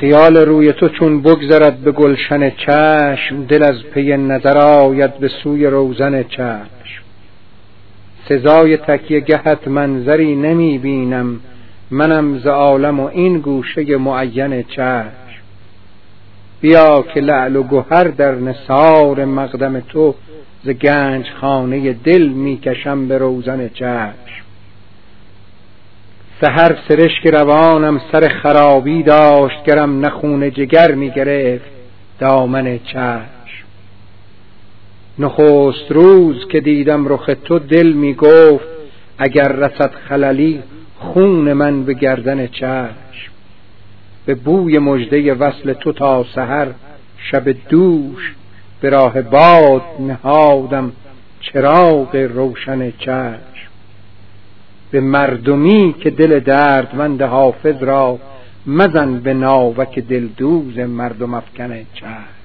خیال روی تو چون بگذرد به گلشن چشم دل از پی نظر آید به سوی روزن چشم. سزای تکیه گهت منظری نمی بینم منم ز عالم و این گوشه معین چشم. بیا که لعل و گهر در نثار مقدم تو ز گنج خانه دل می‌کشم به روزن چشم. سهر سرشک روانم سر خرابی داشت گرم نخون جگر می‌گرفت دامن چشم. نخست روز که دیدم رخ تو دل می گفت اگر رسد خللی خون من به گردن چشم. به بوی مژده وصل تو تا سحر شب دوش به راه باد نهادم چراغ روشن چشم. به مردمی که دل دردمند حافظ را مزن به ناوک دلدوز مردم افکن چشم